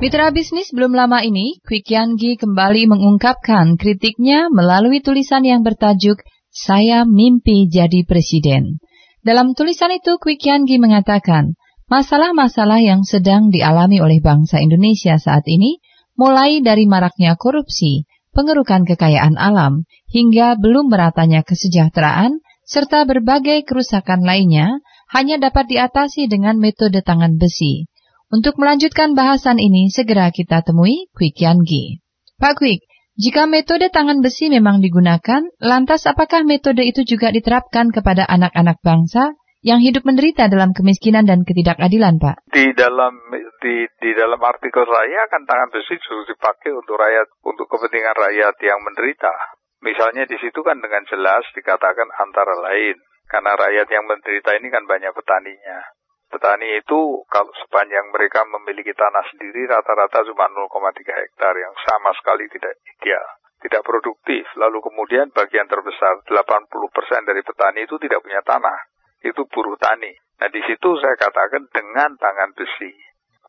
Mitra bisnis belum lama ini, Quick Yanggi kembali mengungkapkan kritiknya melalui tulisan yang bertajuk Saya Mimpi Jadi Presiden. Dalam tulisan itu, Quick Yanggi mengatakan, masalah-masalah yang sedang dialami oleh bangsa Indonesia saat ini, mulai dari maraknya korupsi, pengerukan kekayaan alam, hingga belum meratanya kesejahteraan, serta berbagai kerusakan lainnya, hanya dapat diatasi dengan metode tangan besi. Untuk melanjutkan bahasan ini, segera kita temui Quick Yangi. Pak Quick, jika metode tangan besi memang digunakan, lantas apakah metode itu juga diterapkan kepada anak-anak bangsa yang hidup menderita dalam kemiskinan dan ketidakadilan, Pak? Di dalam di, di dalam artikel saya kan tangan besi justru dipakai untuk rakyat untuk kepentingan rakyat yang menderita. Misalnya di situ kan dengan jelas dikatakan antara lain karena rakyat yang menderita ini kan banyak petaninya. Petani itu kalau sepanjang mereka memiliki tanah sendiri rata-rata cuma 0,3 hektar yang sama sekali tidak ideal, tidak produktif. Lalu kemudian bagian terbesar 80% dari petani itu tidak punya tanah. Itu buruh tani. Nah di situ saya katakan dengan tangan besi.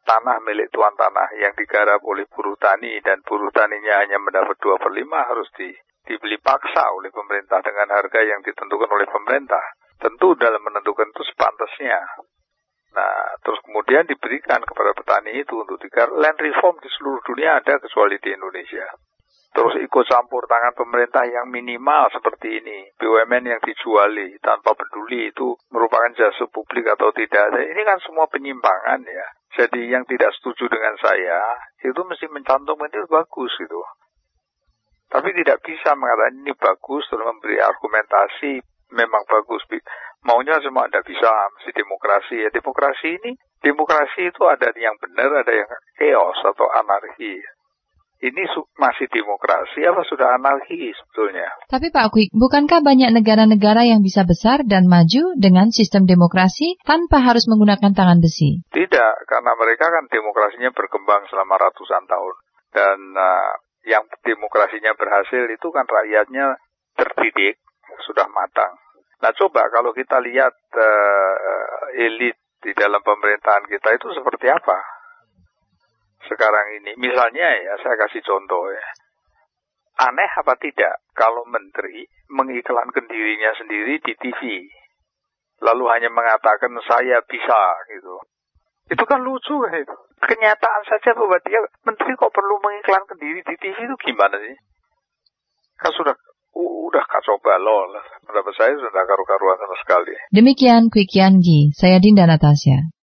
Tanah milik tuan tanah yang digarap oleh buruh tani dan buruh taninya hanya mendapat 2 per 5 harus di, dibeli paksa oleh pemerintah dengan harga yang ditentukan oleh pemerintah. Tentu dalam menentukan itu sepantasnya kemudian diberikan kepada petani itu untuk digarap. Land reform di seluruh dunia ada kecuali di Indonesia. Terus ikut campur tangan pemerintah yang minimal seperti ini. BUMN yang dijuali tanpa peduli itu merupakan jasa publik atau tidak. Ini kan semua penyimpangan ya. Jadi yang tidak setuju dengan saya, itu mesti mencantumkan itu bagus gitu. Tapi tidak bisa mengatakan ini bagus, terus memberi argumentasi memang bagus. Maunya semua tidak bisa, mesti demokrasi. Ya demokrasi ini, demokrasi itu ada yang benar, ada yang chaos atau anarki. Ini masih demokrasi apa sudah anarki sebetulnya? Tapi Pak Quick, bukankah banyak negara-negara yang bisa besar dan maju dengan sistem demokrasi tanpa harus menggunakan tangan besi? Tidak, karena mereka kan demokrasinya berkembang selama ratusan tahun. Dan uh, yang demokrasinya berhasil itu kan rakyatnya terdidik, sudah matang. Nah coba kalau kita lihat uh, elit di dalam pemerintahan kita itu seperti apa sekarang ini. Misalnya ya saya kasih contoh ya. Aneh apa tidak kalau menteri mengiklankan dirinya sendiri di TV. Lalu hanya mengatakan saya bisa gitu. Itu kan lucu kan itu. Kenyataan saja bahwa dia menteri kok perlu mengiklankan diri di TV itu gimana sih? Kan sudah udah kacau lah. Menurut saya sudah karu-karuan sama sekali. Demikian Quick Yangi, saya Dinda Natasha.